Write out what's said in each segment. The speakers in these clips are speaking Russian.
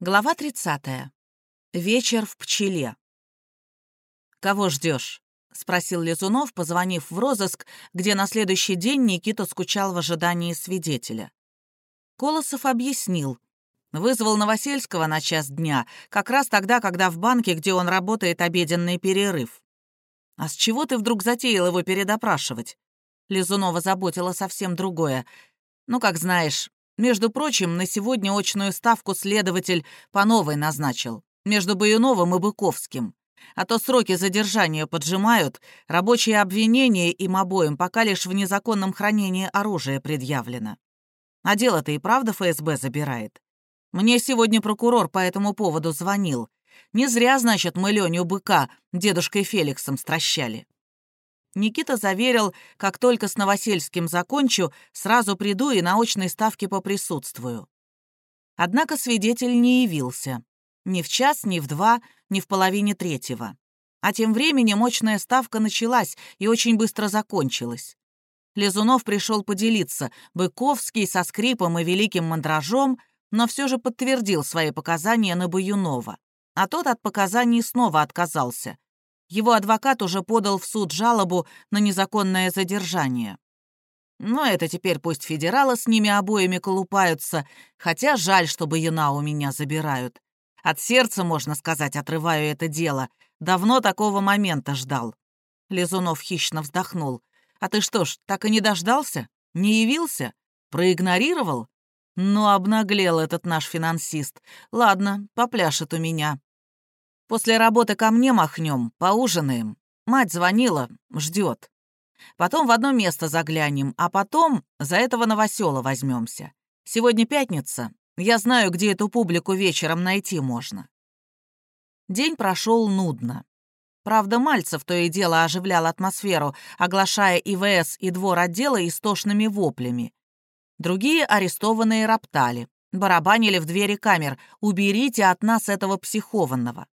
Глава 30. Вечер в пчеле. «Кого ждешь? спросил Лизунов, позвонив в розыск, где на следующий день Никита скучал в ожидании свидетеля. Колосов объяснил. Вызвал Новосельского на час дня, как раз тогда, когда в банке, где он работает, обеденный перерыв. «А с чего ты вдруг затеял его передопрашивать?» Лизунова заботила совсем другое. «Ну, как знаешь, между прочим, на сегодня очную ставку следователь по новой назначил, между Баюновым и Быковским. А то сроки задержания поджимают, рабочие обвинения им обоим пока лишь в незаконном хранении оружия предъявлено. А дело-то и правда ФСБ забирает. Мне сегодня прокурор по этому поводу звонил. Не зря, значит, мы Леню Быка дедушкой Феликсом стращали. Никита заверил, как только с Новосельским закончу, сразу приду и на очной ставке поприсутствую. Однако свидетель не явился. Ни в час, ни в два, ни в половине третьего. А тем временем очная ставка началась и очень быстро закончилась. Лизунов пришел поделиться, Быковский со скрипом и великим мандражом, но все же подтвердил свои показания на Баюнова. А тот от показаний снова отказался. Его адвокат уже подал в суд жалобу на незаконное задержание. Но это теперь пусть федералы с ними обоими колупаются, хотя жаль, чтобы юна у меня забирают. От сердца, можно сказать, отрываю это дело. Давно такого момента ждал. Лизунов хищно вздохнул. «А ты что ж, так и не дождался? Не явился? Проигнорировал?» «Ну, обнаглел этот наш финансист. Ладно, попляшет у меня. После работы ко мне махнем, поужинаем. Мать звонила, ждет. Потом в одно место заглянем, а потом за этого новосела возьмемся. Сегодня пятница. Я знаю, где эту публику вечером найти можно. День прошел нудно. Правда, Мальцев то и дело оживлял атмосферу, оглашая ИВС и двор отдела истошными воплями. Другие арестованные роптали, барабанили в двери камер «Уберите от нас этого психованного».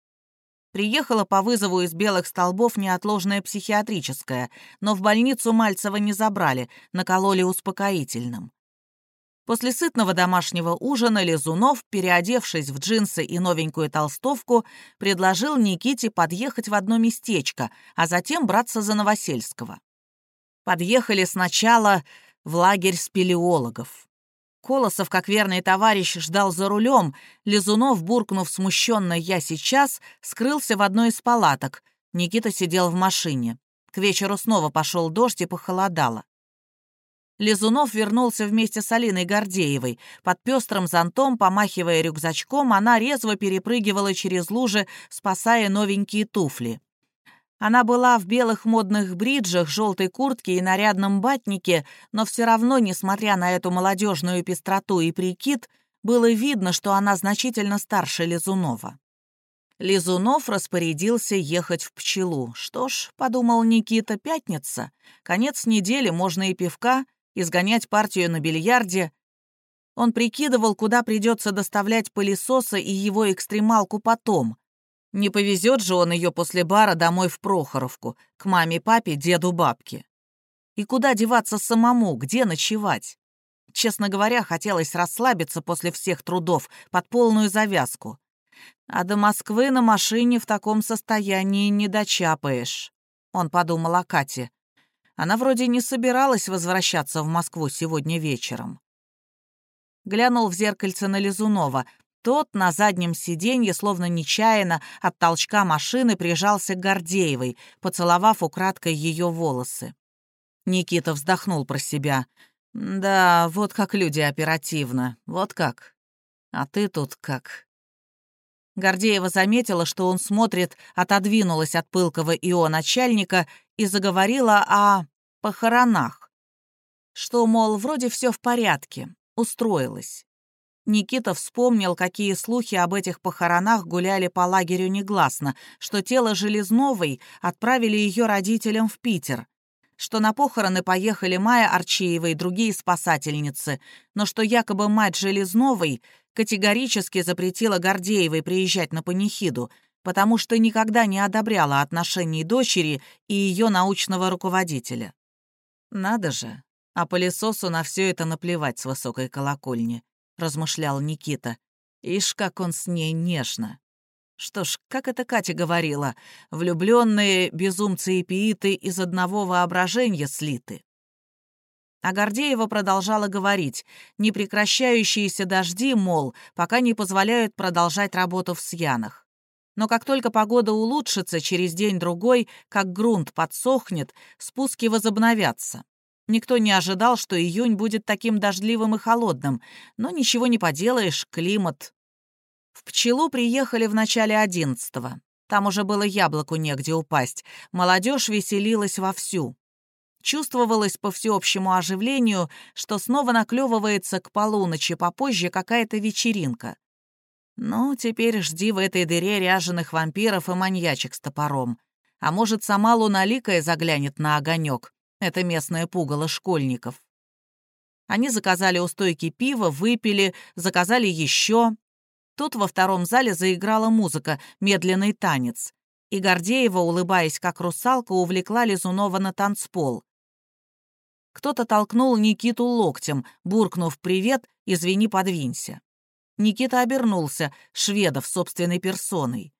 Приехала по вызову из белых столбов неотложная психиатрическая, но в больницу Мальцева не забрали, накололи успокоительным. После сытного домашнего ужина Лизунов, переодевшись в джинсы и новенькую толстовку, предложил Никите подъехать в одно местечко, а затем браться за Новосельского. Подъехали сначала в лагерь спелеологов. Колосов, как верный товарищ, ждал за рулем. Лизунов, буркнув смущенно «я сейчас», скрылся в одной из палаток. Никита сидел в машине. К вечеру снова пошел дождь и похолодало. Лизунов вернулся вместе с Алиной Гордеевой. Под пестрым зонтом, помахивая рюкзачком, она резво перепрыгивала через лужи, спасая новенькие туфли. Она была в белых модных бриджах, желтой куртке и нарядном батнике, но все равно, несмотря на эту молодежную пестроту и прикид, было видно, что она значительно старше Лизунова. Лизунов распорядился ехать в пчелу. Что ж, подумал Никита, пятница. Конец недели, можно и пивка, изгонять партию на бильярде. Он прикидывал, куда придется доставлять пылесоса и его экстремалку потом. Не повезет же он ее после бара домой в Прохоровку, к маме, папе, деду, бабке. И куда деваться самому, где ночевать? Честно говоря, хотелось расслабиться после всех трудов под полную завязку. А до Москвы на машине в таком состоянии не дочапаешь. Он подумал о Кате. Она вроде не собиралась возвращаться в Москву сегодня вечером. Глянул в зеркальце на Лизунова. Тот на заднем сиденье, словно нечаянно, от толчка машины прижался к Гордеевой, поцеловав украдкой ее волосы. Никита вздохнул про себя. «Да, вот как люди оперативно, вот как. А ты тут как?» Гордеева заметила, что он смотрит, отодвинулась от пылкого ИО начальника и заговорила о похоронах. Что, мол, вроде все в порядке, устроилась. Никита вспомнил, какие слухи об этих похоронах гуляли по лагерю негласно, что тело Железновой отправили ее родителям в Питер, что на похороны поехали Майя Арчеева и другие спасательницы, но что якобы мать Железновой категорически запретила Гордеевой приезжать на панихиду, потому что никогда не одобряла отношений дочери и ее научного руководителя. Надо же, а пылесосу на все это наплевать с высокой колокольни. — размышлял Никита. Ишь, как он с ней нежно. Что ж, как это Катя говорила, влюбленные безумцы и пииты из одного воображения слиты. А Гордеева продолжала говорить, непрекращающиеся дожди, мол, пока не позволяют продолжать работу в Сьянах. Но как только погода улучшится, через день-другой, как грунт подсохнет, спуски возобновятся. Никто не ожидал, что июнь будет таким дождливым и холодным, но ничего не поделаешь, климат. В пчелу приехали в начале одиннадцатого. Там уже было яблоку негде упасть. Молодежь веселилась вовсю. Чувствовалось по всеобщему оживлению, что снова наклевывается к полуночи попозже какая-то вечеринка. Ну, теперь жди в этой дыре ряженых вампиров и маньячек с топором. А может, сама Луналикая заглянет на огонек. Это местное пугало школьников. Они заказали у стойки пива, выпили, заказали еще. Тут во втором зале заиграла музыка, медленный танец. И Гордеева, улыбаясь как русалка, увлекла Лизунова на танцпол. Кто-то толкнул Никиту локтем, буркнув «Привет, извини, подвинься». Никита обернулся, шведов собственной персоной.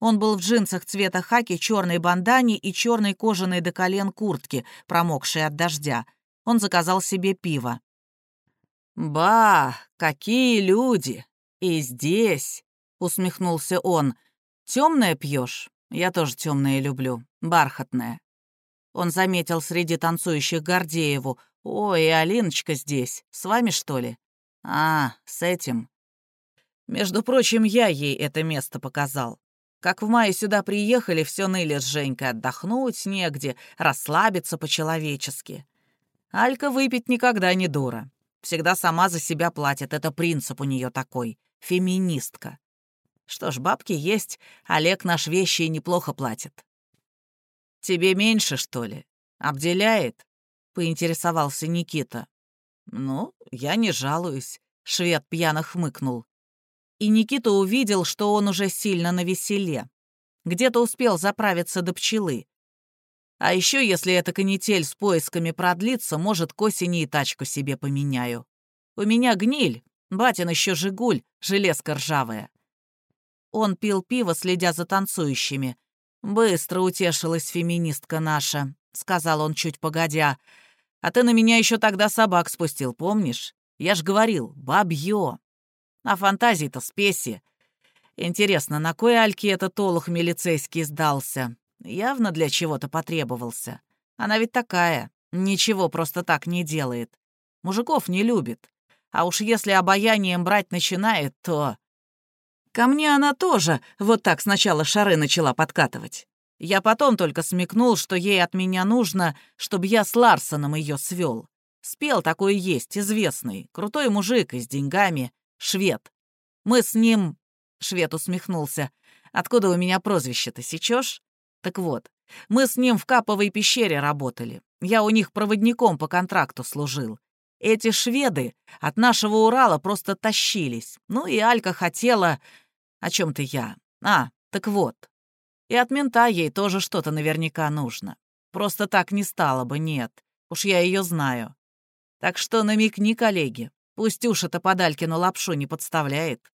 Он был в джинсах цвета хаки, черной бандане и черной кожаной до колен куртки, промокшей от дождя. Он заказал себе пиво. «Ба, какие люди! И здесь!» — усмехнулся он. «Темное пьешь? Я тоже темное люблю. Бархатное». Он заметил среди танцующих Гордееву. «Ой, и Алиночка здесь. С вами, что ли?» «А, с этим». Между прочим, я ей это место показал. Как в мае сюда приехали, все ныли с Женькой отдохнуть негде, расслабиться по-человечески. Алька выпить никогда не дура. Всегда сама за себя платит, это принцип у нее такой. Феминистка. Что ж, бабки есть, Олег наш вещи неплохо платит. «Тебе меньше, что ли? Обделяет?» — поинтересовался Никита. «Ну, я не жалуюсь», — швед пьяно хмыкнул. И Никита увидел, что он уже сильно навеселе. Где-то успел заправиться до пчелы. А еще, если эта канитель с поисками продлится, может, к осени и тачку себе поменяю. У меня гниль, батин еще «Жигуль», железка ржавая. Он пил пиво, следя за танцующими. «Быстро утешилась феминистка наша», — сказал он чуть погодя. «А ты на меня еще тогда собак спустил, помнишь? Я ж говорил, бабье. А фантазии-то спеси. Интересно, на кой Альке этот олух милицейский сдался? Явно для чего-то потребовался. Она ведь такая, ничего просто так не делает. Мужиков не любит. А уж если обаянием брать начинает, то... Ко мне она тоже вот так сначала шары начала подкатывать. Я потом только смекнул, что ей от меня нужно, чтобы я с Ларсоном ее свел. Спел такой есть, известный, крутой мужик и с деньгами, швед. Мы с ним... Швед усмехнулся. Откуда у меня прозвище-то, сечешь? Так вот, мы с ним в Каповой пещере работали. Я у них проводником по контракту служил. Эти шведы от нашего Урала просто тащились. Ну и Алька хотела... О чем ты я? А, так вот. И от мента ей тоже что-то наверняка нужно. Просто так не стало бы, нет. Уж я ее знаю. Так что намекни, коллеги. Пусть это Подалькину лапшу не подставляет.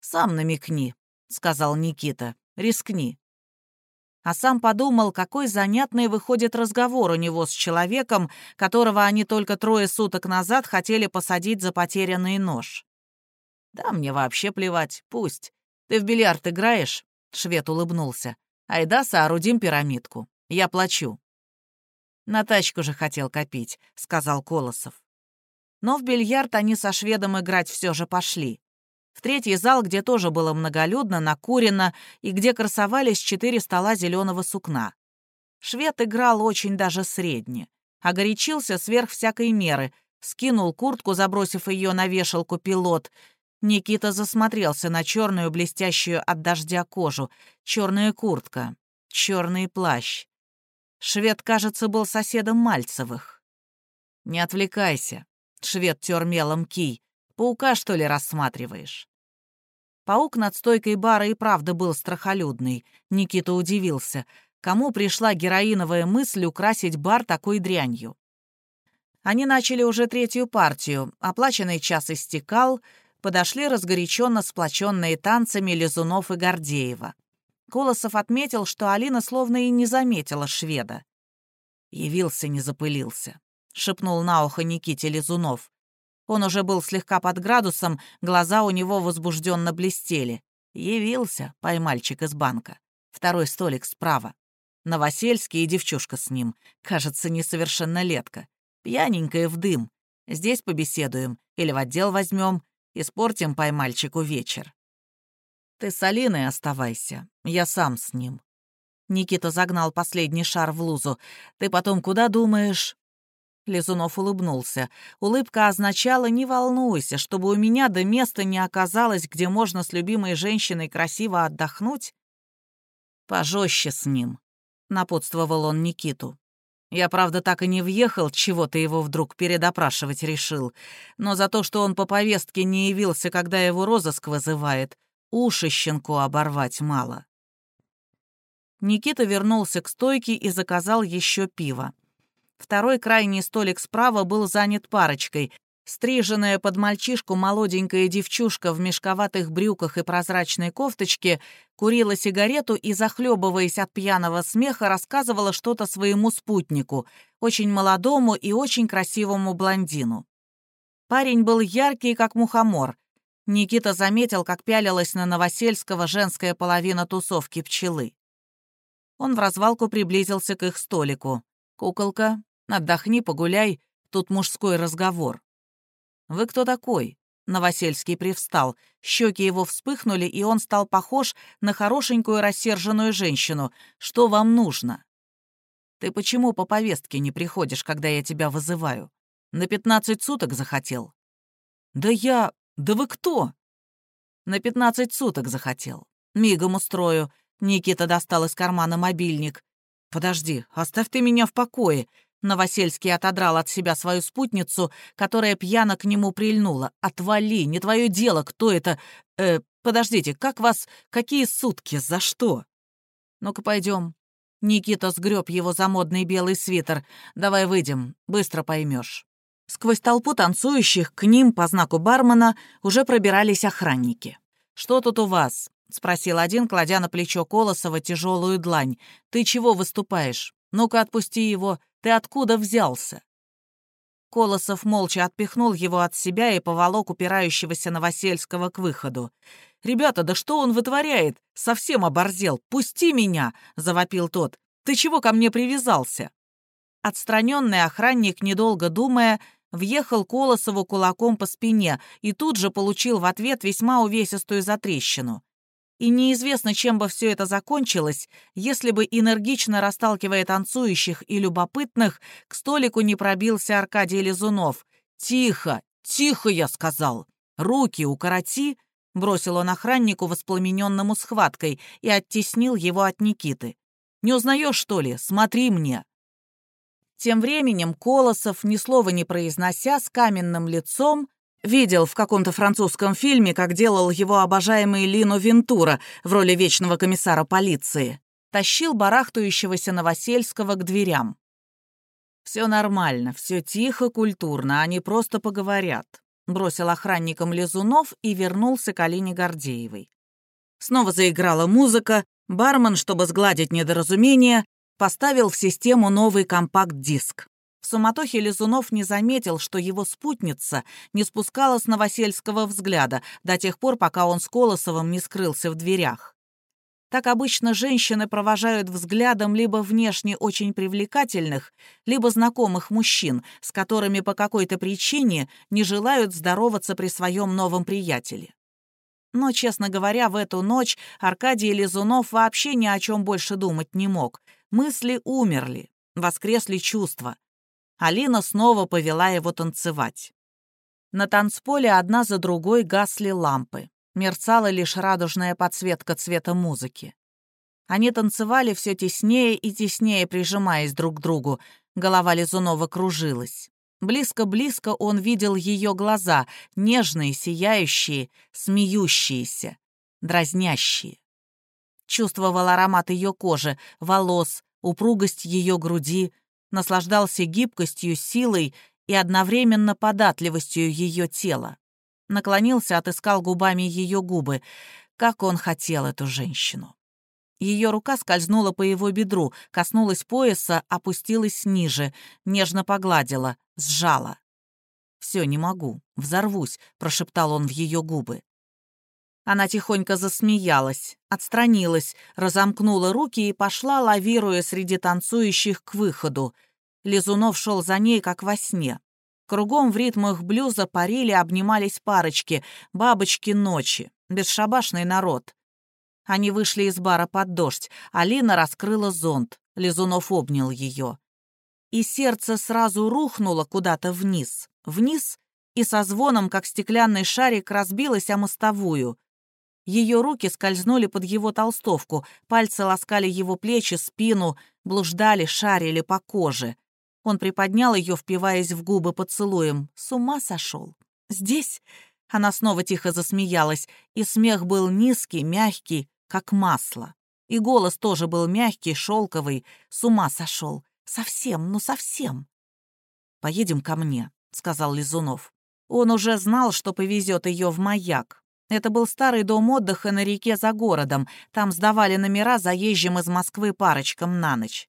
«Сам намекни», — сказал Никита. «Рискни». А сам подумал, какой занятный выходит разговор у него с человеком, которого они только трое суток назад хотели посадить за потерянный нож. «Да мне вообще плевать, пусть. Ты в бильярд играешь?» Швед улыбнулся. «Айда соорудим пирамидку. Я плачу». «На тачку же хотел копить», — сказал Колосов. Но в бильярд они со шведом играть все же пошли. В третий зал, где тоже было многолюдно, накурено, и где красовались четыре стола зеленого сукна. Швед играл очень даже средне. Огорячился сверх всякой меры, скинул куртку, забросив ее на вешалку пилот, Никита засмотрелся на черную, блестящую от дождя кожу, черная куртка, черный плащ. Швед, кажется, был соседом Мальцевых. «Не отвлекайся», — швед тер мелом кий. «Паука, что ли, рассматриваешь?» Паук над стойкой бара и правда был страхолюдный. Никита удивился. Кому пришла героиновая мысль украсить бар такой дрянью? Они начали уже третью партию. Оплаченный час истекал — подошли разгоряченно сплоченные танцами Лизунов и Гордеева. Колосов отметил, что Алина словно и не заметила шведа. «Явился, не запылился», — шепнул на ухо Никите Лизунов. Он уже был слегка под градусом, глаза у него возбужденно блестели. Явился поймальчик из банка. Второй столик справа. Новосельский и девчушка с ним. Кажется, несовершеннолетка. Пьяненькая в дым. Здесь побеседуем или в отдел возьмем. Испортим поймальчику вечер. Ты с Алиной оставайся. Я сам с ним. Никита загнал последний шар в лузу. Ты потом куда думаешь? Лизунов улыбнулся. Улыбка означала «не волнуйся, чтобы у меня до места не оказалось, где можно с любимой женщиной красиво отдохнуть». «Пожестче с ним», — напутствовал он Никиту. «Я, правда, так и не въехал, чего ты его вдруг передопрашивать решил, но за то, что он по повестке не явился, когда его розыск вызывает, уши щенку оборвать мало». Никита вернулся к стойке и заказал еще пиво. Второй крайний столик справа был занят парочкой. Стриженная под мальчишку молоденькая девчушка в мешковатых брюках и прозрачной кофточке курила сигарету и, захлебываясь от пьяного смеха, рассказывала что-то своему спутнику, очень молодому и очень красивому блондину. Парень был яркий, как мухомор. Никита заметил, как пялилась на Новосельского женская половина тусовки пчелы. Он в развалку приблизился к их столику. «Куколка, Отдохни, погуляй, тут мужской разговор». «Вы кто такой?» Новосельский привстал. Щеки его вспыхнули, и он стал похож на хорошенькую рассерженную женщину. «Что вам нужно?» «Ты почему по повестке не приходишь, когда я тебя вызываю? На пятнадцать суток захотел?» «Да я... Да вы кто?» «На пятнадцать суток захотел. Мигом устрою». Никита достал из кармана мобильник. «Подожди, оставь ты меня в покое. Новосельский отодрал от себя свою спутницу, которая пьяно к нему прильнула. «Отвали, не твое дело, кто это... Э, подождите, как вас... Какие сутки? За что?» «Ну-ка, пойдем». Никита сгреб его за модный белый свитер. «Давай выйдем, быстро поймешь. Сквозь толпу танцующих к ним по знаку бармена уже пробирались охранники. «Что тут у вас?» — спросил один, кладя на плечо Колосова тяжелую длань. «Ты чего выступаешь? Ну-ка, отпусти его. Ты откуда взялся?» Колосов молча отпихнул его от себя и поволок упирающегося Новосельского к выходу. «Ребята, да что он вытворяет? Совсем оборзел! Пусти меня!» — завопил тот. «Ты чего ко мне привязался?» Отстраненный охранник, недолго думая, въехал Колосову кулаком по спине и тут же получил в ответ весьма увесистую затрещину. И неизвестно, чем бы все это закончилось, если бы, энергично расталкивая танцующих и любопытных, к столику не пробился Аркадий Лизунов. «Тихо! Тихо!» — я сказал. «Руки укороти!» — бросил он охраннику, воспламененному схваткой, и оттеснил его от Никиты. «Не узнаешь, что ли? Смотри мне!» Тем временем Колосов, ни слова не произнося, с каменным лицом, Видел в каком-то французском фильме, как делал его обожаемый Лино Вентура в роли вечного комиссара полиции. Тащил барахтающегося Новосельского к дверям. «Все нормально, все тихо, культурно, они просто поговорят», бросил охранникам Лизунов и вернулся к Алине Гордеевой. Снова заиграла музыка, бармен, чтобы сгладить недоразумение, поставил в систему новый компакт-диск. В суматохе Лизунов не заметил, что его спутница не спускала с Новосельского взгляда до тех пор, пока он с Колосовым не скрылся в дверях. Так обычно женщины провожают взглядом либо внешне очень привлекательных, либо знакомых мужчин, с которыми по какой-то причине не желают здороваться при своем новом приятеле. Но, честно говоря, в эту ночь Аркадий Лизунов вообще ни о чем больше думать не мог. Мысли умерли, воскресли чувства. Алина снова повела его танцевать. На танцполе одна за другой гасли лампы. Мерцала лишь радужная подсветка цвета музыки. Они танцевали все теснее и теснее, прижимаясь друг к другу. Голова Лизунова кружилась. Близко-близко он видел ее глаза, нежные, сияющие, смеющиеся, дразнящие. Чувствовал аромат ее кожи, волос, упругость ее груди, наслаждался гибкостью, силой и одновременно податливостью ее тела. Наклонился, отыскал губами ее губы. Как он хотел эту женщину. Ее рука скользнула по его бедру, коснулась пояса, опустилась ниже, нежно погладила, сжала. «Все, не могу, взорвусь», — прошептал он в ее губы. Она тихонько засмеялась, отстранилась, разомкнула руки и пошла, лавируя среди танцующих к выходу. Лизунов шел за ней, как во сне. Кругом в ритмах блюза парили, обнимались парочки, бабочки ночи, бесшабашный народ. Они вышли из бара под дождь. Алина раскрыла зонт. Лизунов обнял ее. И сердце сразу рухнуло куда-то вниз. Вниз и со звоном, как стеклянный шарик, разбилось о мостовую. Ее руки скользнули под его толстовку, пальцы ласкали его плечи, спину, блуждали, шарили по коже. Он приподнял ее, впиваясь в губы поцелуем. С ума сошел. «Здесь?» Она снова тихо засмеялась, и смех был низкий, мягкий, как масло. И голос тоже был мягкий, шелковый, с ума сошел. Совсем, ну совсем. «Поедем ко мне», — сказал Лизунов. Он уже знал, что повезет ее в маяк. Это был старый дом отдыха на реке за городом. Там сдавали номера заезжим из Москвы парочкам на ночь.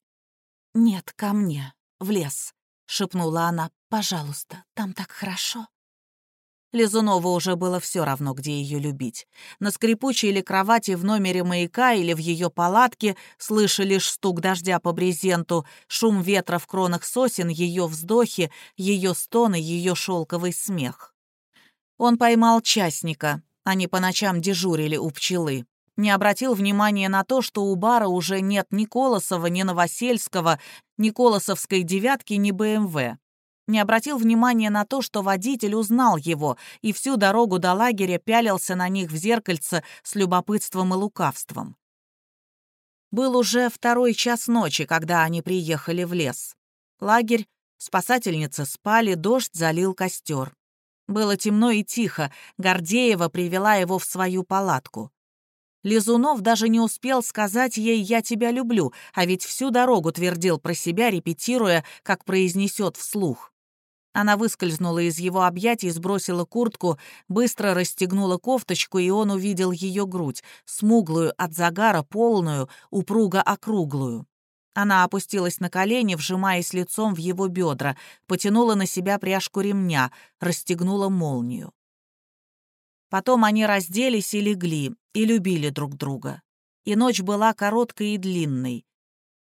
«Нет, ко мне, в лес», — шепнула она. «Пожалуйста, там так хорошо». Лизунову уже было все равно, где ее любить. На скрипучей или кровати в номере маяка или в ее палатке, слыша лишь стук дождя по брезенту, шум ветра в кронах сосен, ее вздохи, ее стоны, ее шелковый смех. Он поймал частника. Они по ночам дежурили у пчелы. Не обратил внимания на то, что у бара уже нет ни Колосова, ни Новосельского, ни Колосовской девятки, ни БМВ не обратил внимания на то, что водитель узнал его и всю дорогу до лагеря пялился на них в зеркальце с любопытством и лукавством. Был уже второй час ночи, когда они приехали в лес. Лагерь, спасательницы спали, дождь залил костер. Было темно и тихо, Гордеева привела его в свою палатку. Лизунов даже не успел сказать ей «я тебя люблю», а ведь всю дорогу твердил про себя, репетируя, как произнесет вслух. Она выскользнула из его объятий, сбросила куртку, быстро расстегнула кофточку, и он увидел ее грудь, смуглую от загара, полную, упруго округлую. Она опустилась на колени, вжимаясь лицом в его бедра, потянула на себя пряжку ремня, расстегнула молнию. Потом они разделись и легли, и любили друг друга. И ночь была короткой и длинной.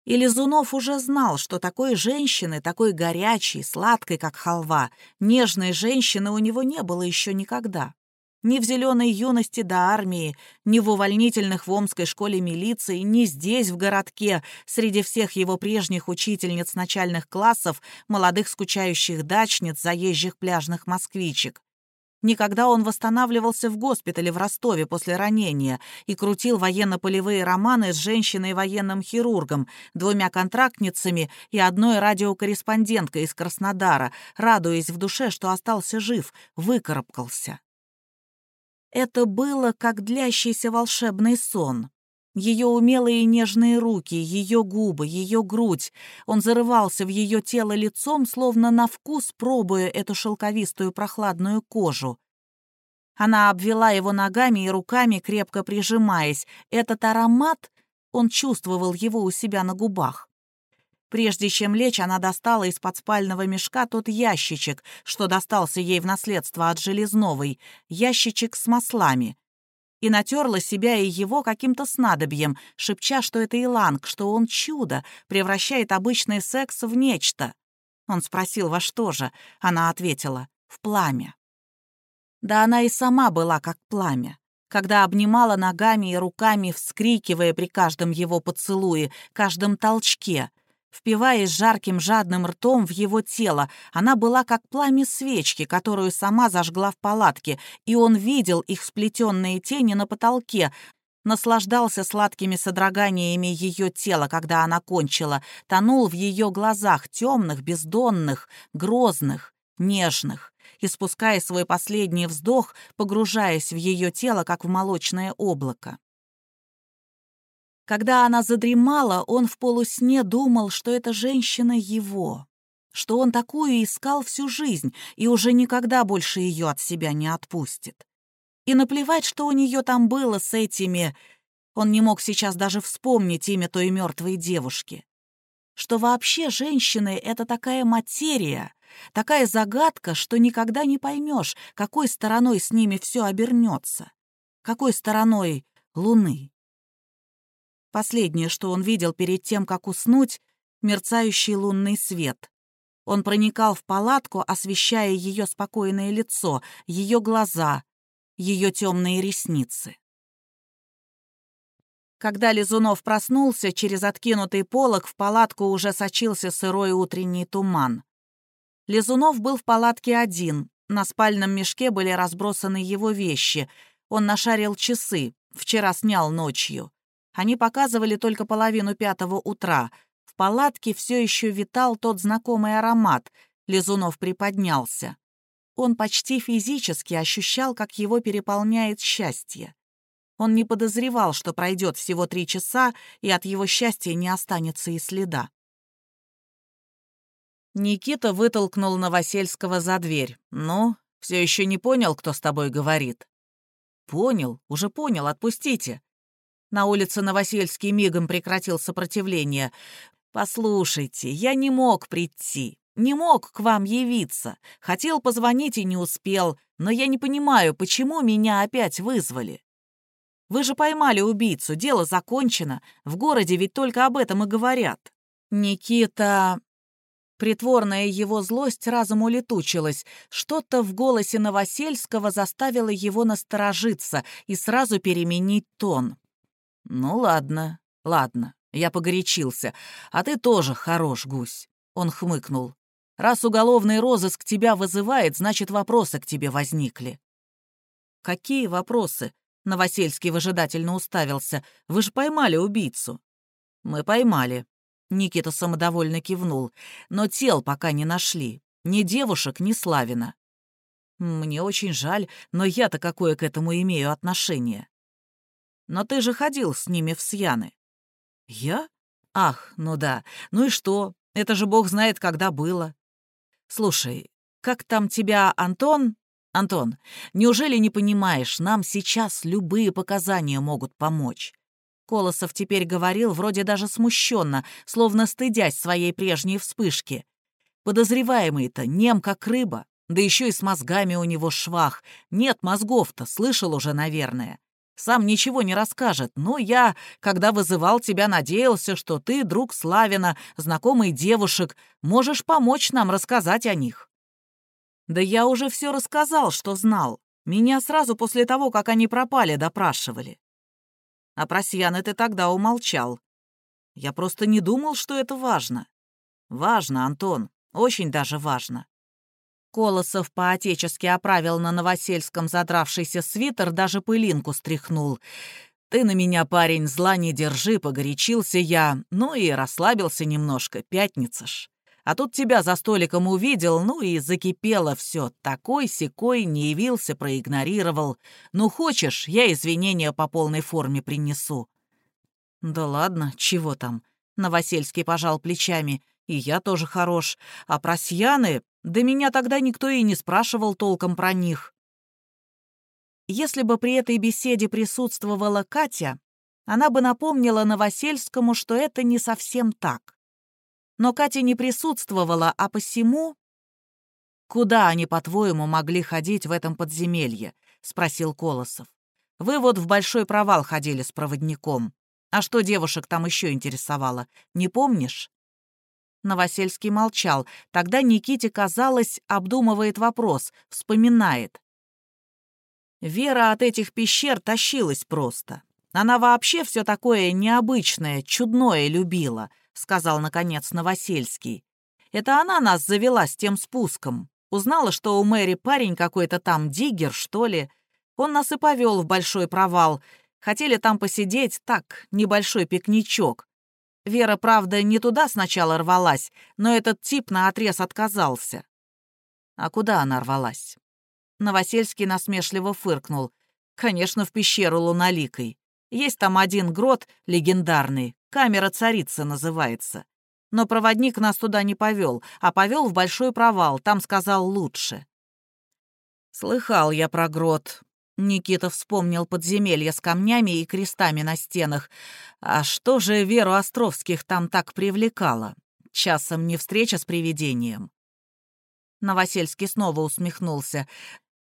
И Лизунов уже знал, что такой женщины, такой горячей, сладкой, как халва, нежной женщины у него не было еще никогда. Ни в зеленой юности до армии, ни в увольнительных в Омской школе милиции, ни здесь, в городке, среди всех его прежних учительниц начальных классов, молодых скучающих дачниц, заезжих пляжных москвичек. Никогда он восстанавливался в госпитале в Ростове после ранения и крутил военно-полевые романы с женщиной-военным хирургом, двумя контрактницами и одной радиокорреспонденткой из Краснодара, радуясь в душе, что остался жив, выкарабкался. Это было как длящийся волшебный сон. Ее умелые нежные руки, ее губы, ее грудь. Он зарывался в ее тело лицом, словно на вкус пробуя эту шелковистую прохладную кожу. Она обвела его ногами и руками, крепко прижимаясь. Этот аромат, он чувствовал его у себя на губах. Прежде чем лечь, она достала из-под спального мешка тот ящичек, что достался ей в наследство от Железновой, ящичек с маслами и натерла себя и его каким-то снадобьем, шепча, что это иланг, что он чудо, превращает обычный секс в нечто. Он спросил, во что же? Она ответила, в пламя. Да она и сама была как пламя. Когда обнимала ногами и руками, вскрикивая при каждом его поцелуе, каждом толчке — Впиваясь жарким жадным ртом в его тело, она была как пламя свечки, которую сама зажгла в палатке, и он видел их сплетенные тени на потолке, наслаждался сладкими содроганиями ее тела, когда она кончила, тонул в ее глазах, темных, бездонных, грозных, нежных, испуская свой последний вздох, погружаясь в ее тело, как в молочное облако. Когда она задремала, он в полусне думал, что эта женщина его. что он такую искал всю жизнь и уже никогда больше ее от себя не отпустит. И наплевать, что у нее там было с этими... Он не мог сейчас даже вспомнить имя той мертвой девушки. Что вообще женщины — это такая материя, такая загадка, что никогда не поймешь, какой стороной с ними все обернется, какой стороной луны. Последнее, что он видел перед тем, как уснуть, — мерцающий лунный свет. Он проникал в палатку, освещая ее спокойное лицо, ее глаза, ее темные ресницы. Когда Лизунов проснулся, через откинутый полог в палатку уже сочился сырой утренний туман. Лизунов был в палатке один. На спальном мешке были разбросаны его вещи. Он нашарил часы, вчера снял ночью. Они показывали только половину пятого утра. В палатке все еще витал тот знакомый аромат. Лизунов приподнялся. Он почти физически ощущал, как его переполняет счастье. Он не подозревал, что пройдет всего три часа, и от его счастья не останется и следа. Никита вытолкнул Новосельского за дверь. «Ну, все еще не понял, кто с тобой говорит?» «Понял, уже понял, отпустите». На улице Новосельский мигом прекратил сопротивление. «Послушайте, я не мог прийти, не мог к вам явиться. Хотел позвонить и не успел, но я не понимаю, почему меня опять вызвали. Вы же поймали убийцу, дело закончено. В городе ведь только об этом и говорят». Никита... Притворная его злость разом улетучилась. Что-то в голосе Новосельского заставило его насторожиться и сразу переменить тон. «Ну ладно, ладно, я погорячился. А ты тоже хорош, гусь», — он хмыкнул. «Раз уголовный розыск тебя вызывает, значит, вопросы к тебе возникли». «Какие вопросы?» — Новосельский выжидательно уставился. «Вы же поймали убийцу». «Мы поймали», — Никита самодовольно кивнул. «Но тел пока не нашли. Ни девушек, ни Славина». «Мне очень жаль, но я-то какое к этому имею отношение?» «Но ты же ходил с ними в Сьяны». «Я? Ах, ну да. Ну и что? Это же бог знает, когда было. Слушай, как там тебя Антон? Антон, неужели не понимаешь, нам сейчас любые показания могут помочь? Колосов теперь говорил вроде даже смущенно, словно стыдясь своей прежней вспышки. Подозреваемый-то нем как рыба, да еще и с мозгами у него швах. Нет мозгов-то, слышал уже, наверное. Сам ничего не расскажет, но я, когда вызывал тебя, надеялся, что ты, друг Славина, знакомый девушек, можешь помочь нам рассказать о них». «Да я уже все рассказал, что знал. Меня сразу после того, как они пропали, допрашивали. А про Сьяны ты тогда умолчал. Я просто не думал, что это важно. Важно, Антон, очень даже важно. Колосов по-отечески оправил на Новосельском задравшийся свитер, даже пылинку стряхнул. «Ты на меня, парень, зла не держи», — погорячился я, ну и расслабился немножко, пятница ж. А тут тебя за столиком увидел, ну и закипело все. Такой-сякой не явился, проигнорировал. Ну, хочешь, я извинения по полной форме принесу. Да ладно, чего там? Новосельский пожал плечами. И я тоже хорош. А про Сьяны да меня тогда никто и не спрашивал толком про них. Если бы при этой беседе присутствовала Катя, она бы напомнила Новосельскому, что это не совсем так. Но Катя не присутствовала, а посему... «Куда они, по-твоему, могли ходить в этом подземелье?» — спросил Колосов. «Вы вот в большой провал ходили с проводником. А что девушек там еще интересовало, не помнишь?» Новосельский молчал. Тогда Никите, казалось, обдумывает вопрос, вспоминает. Вера от этих пещер тащилась просто. Она вообще все такое необычное, чудное любила, сказал, наконец, Новосельский. Это она нас завела с тем спуском. Узнала, что у Мэри парень какой-то там, диггер, что ли. Он нас и повел в большой провал. Хотели там посидеть, так, небольшой пикничок. Вера, правда, не туда сначала рвалась, но этот тип наотрез отказался. А куда она рвалась? Новосельский насмешливо фыркнул. Конечно, в пещеру Луналикой. Есть там один грот легендарный, камера царицы называется. но проводник нас туда не повел, а повел в большой провал, там сказал лучше. Слыхал я про грот. Никита вспомнил подземелья с камнями и крестами на стенах. А что же Веру Островских там так привлекало? Часом не встреча с привидением. Новосельский снова усмехнулся.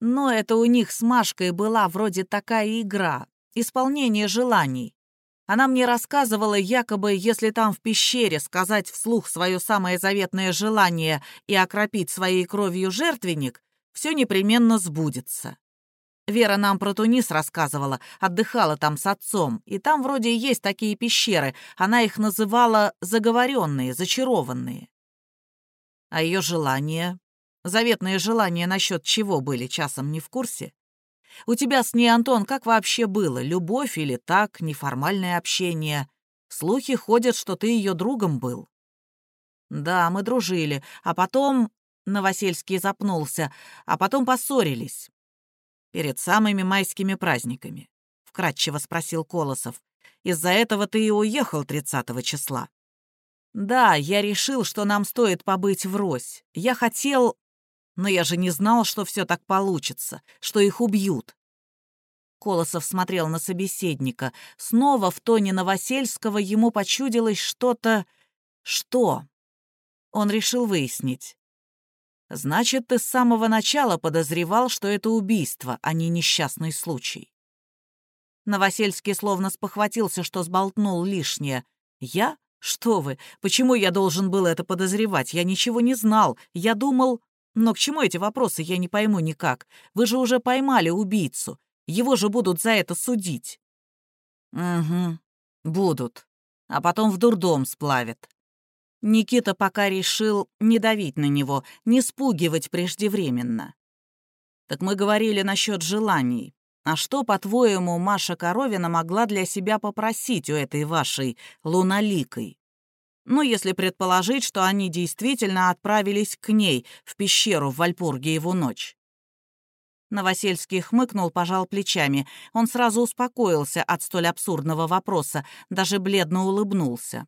Но это у них с Машкой была вроде такая игра, исполнение желаний. Она мне рассказывала, якобы, если там в пещере сказать вслух свое самое заветное желание и окропить своей кровью жертвенник, все непременно сбудется. Вера нам про Тунис рассказывала, отдыхала там с отцом, и там вроде есть такие пещеры, она их называла заговоренные, зачарованные. А ее желания, заветные желания насчет чего были, часом не в курсе? У тебя с ней, Антон, как вообще было? Любовь или так, неформальное общение? Слухи ходят, что ты ее другом был. Да, мы дружили, а потом... Новосельский запнулся, а потом поссорились. Перед самыми майскими праздниками, — вкратчиво спросил Колосов. Из-за этого ты и уехал 30 числа. Да, я решил, что нам стоит побыть врозь. Я хотел... Но я же не знал, что все так получится, что их убьют. Колосов смотрел на собеседника. Снова в тоне Новосельского ему почудилось что-то... Что? Он решил выяснить. «Значит, ты с самого начала подозревал, что это убийство, а не несчастный случай». Новосельский словно спохватился, что сболтнул лишнее. «Я? Что вы? Почему я должен был это подозревать? Я ничего не знал. Я думал...» Но к чему эти вопросы, я не пойму никак. Вы же уже поймали убийцу. Его же будут за это судить. Угу, будут. А потом в дурдом сплавят. Никита пока решил не давить на него, не спугивать преждевременно. Так мы говорили насчет желаний. А что, по-твоему, Маша Коровина могла для себя попросить у этой вашей луналикой? Ну, если предположить, что они действительно отправились к ней в пещеру в Вальпургиеву ночь. Новосельский хмыкнул, пожал плечами. Он сразу успокоился от столь абсурдного вопроса, даже бледно улыбнулся.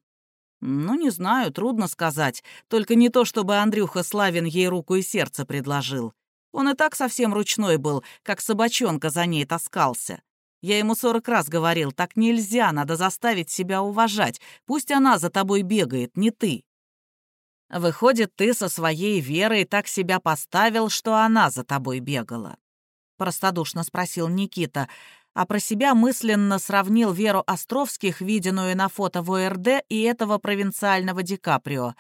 «Ну, не знаю, трудно сказать. Только не то, чтобы Андрюха Славин ей руку и сердце предложил. Он и так совсем ручной был, как собачонка за ней таскался. Я ему сорок раз говорил, так нельзя, надо заставить себя уважать. Пусть она за тобой бегает, не ты. Выходит, ты со своей верой так себя поставил, что она за тобой бегала. Простодушно спросил Никита, а про себя мысленно сравнил Веру Островских, виденную на фото в ОРД, и этого провинциального Ди Каприо.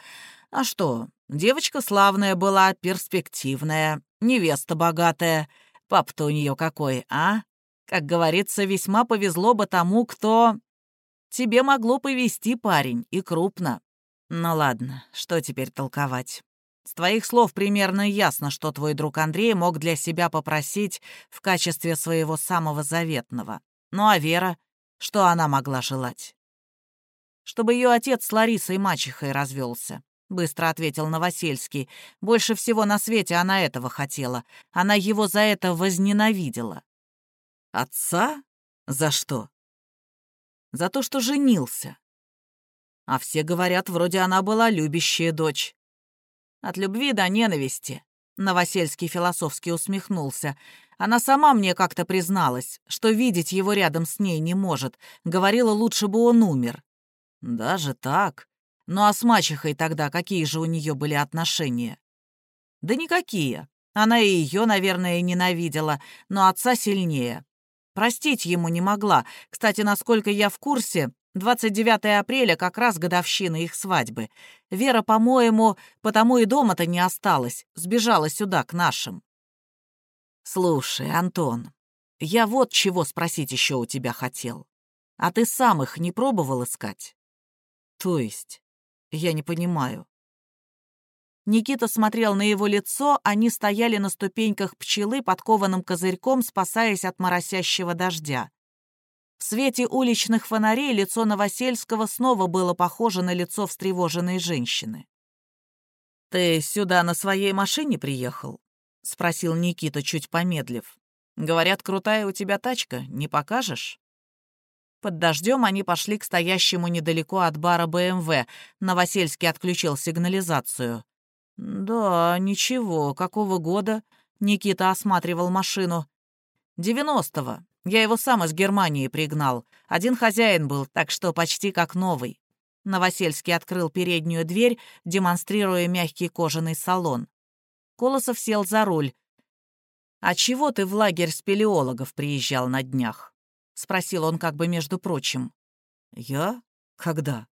А что, девочка славная была, перспективная, невеста богатая. Пап-то у нее какой, а? Как говорится, весьма повезло бы тому, кто... Тебе могло повезти, парень, и крупно. Ну ладно, что теперь толковать? С твоих слов примерно ясно, что твой друг Андрей мог для себя попросить в качестве своего самого заветного. Ну а Вера, что она могла желать? Чтобы ее отец с Ларисой мачехой развелся. Быстро ответил Новосельский. Больше всего на свете она этого хотела. Она его за это возненавидела. Отца? За что? За то, что женился. А все говорят, вроде она была любящая дочь. От любви до ненависти. Новосельский философски усмехнулся. Она сама мне как-то призналась, что видеть его рядом с ней не может. Говорила, лучше бы он умер. Даже так? Ну а с мачехой тогда какие же у нее были отношения? Да никакие. Она и ее, наверное, ненавидела, но отца сильнее. Простить ему не могла. Кстати, насколько я в курсе, 29 апреля как раз годовщина их свадьбы. Вера, по-моему, потому и дома-то не осталась, сбежала сюда, к нашим. Слушай, Антон, я вот чего спросить еще у тебя хотел. А ты сам их не пробовал искать? То есть? Я не понимаю. Никита смотрел на его лицо, они стояли на ступеньках пчелы под кованым козырьком, спасаясь от моросящего дождя. В свете уличных фонарей лицо Новосельского снова было похоже на лицо встревоженной женщины. «Ты сюда на своей машине приехал?» — спросил Никита, чуть помедлив. «Говорят, крутая у тебя тачка, не покажешь?» Под дождем они пошли к стоящему недалеко от бара БМВ. Новосельский отключил сигнализацию. «Да, ничего. Какого года?» Никита осматривал машину. «Девяностого. Я его сам из Германии пригнал. Один хозяин был, так что почти как новый». Новосельский открыл переднюю дверь, демонстрируя мягкий кожаный салон. Колосов сел за руль. «А чего ты в лагерь спелеологов приезжал на днях?» — спросил он как бы между прочим. «Я? Когда?»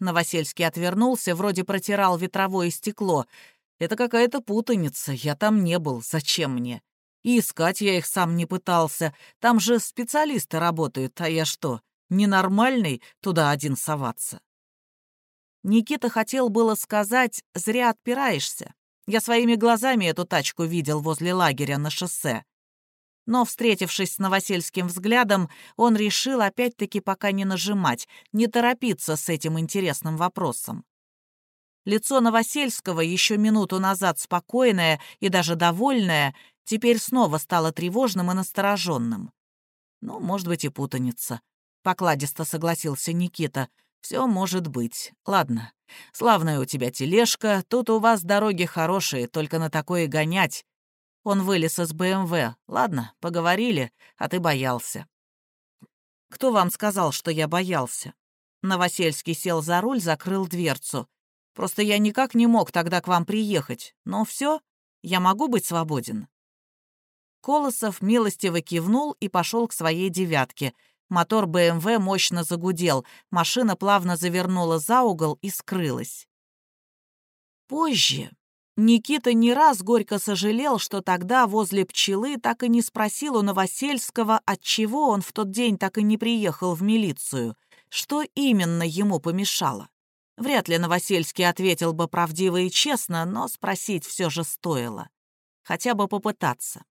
Новосельский отвернулся, вроде протирал ветровое стекло. «Это какая-то путаница, я там не был, зачем мне? И искать я их сам не пытался, там же специалисты работают, а я что, ненормальный туда один соваться?» Никита хотел было сказать «зря отпираешься». Я своими глазами эту тачку видел возле лагеря на шоссе. Но, встретившись с Новосельским взглядом, он решил опять-таки пока не нажимать, не торопиться с этим интересным вопросом. Лицо Новосельского, еще минуту назад спокойное и даже довольное, теперь снова стало тревожным и настороженным. «Ну, может быть, и путаница», — покладисто согласился Никита. «Все может быть. Ладно, славная у тебя тележка, тут у вас дороги хорошие, только на такое гонять. Он вылез из БМВ. Ладно, поговорили, а ты боялся. Кто вам сказал, что я боялся? Новосельский сел за руль, закрыл дверцу. Просто я никак не мог тогда к вам приехать. Но все, я могу быть свободен. Колосов милостиво кивнул и пошел к своей девятке. Мотор БМВ мощно загудел, машина плавно завернула за угол и скрылась. Позже, Никита не раз горько сожалел, что тогда возле пчелы так и не спросил у Новосельского, отчего он в тот день так и не приехал в милицию, что именно ему помешало. Вряд ли Новосельский ответил бы правдиво и честно, но спросить все же стоило. Хотя бы попытаться.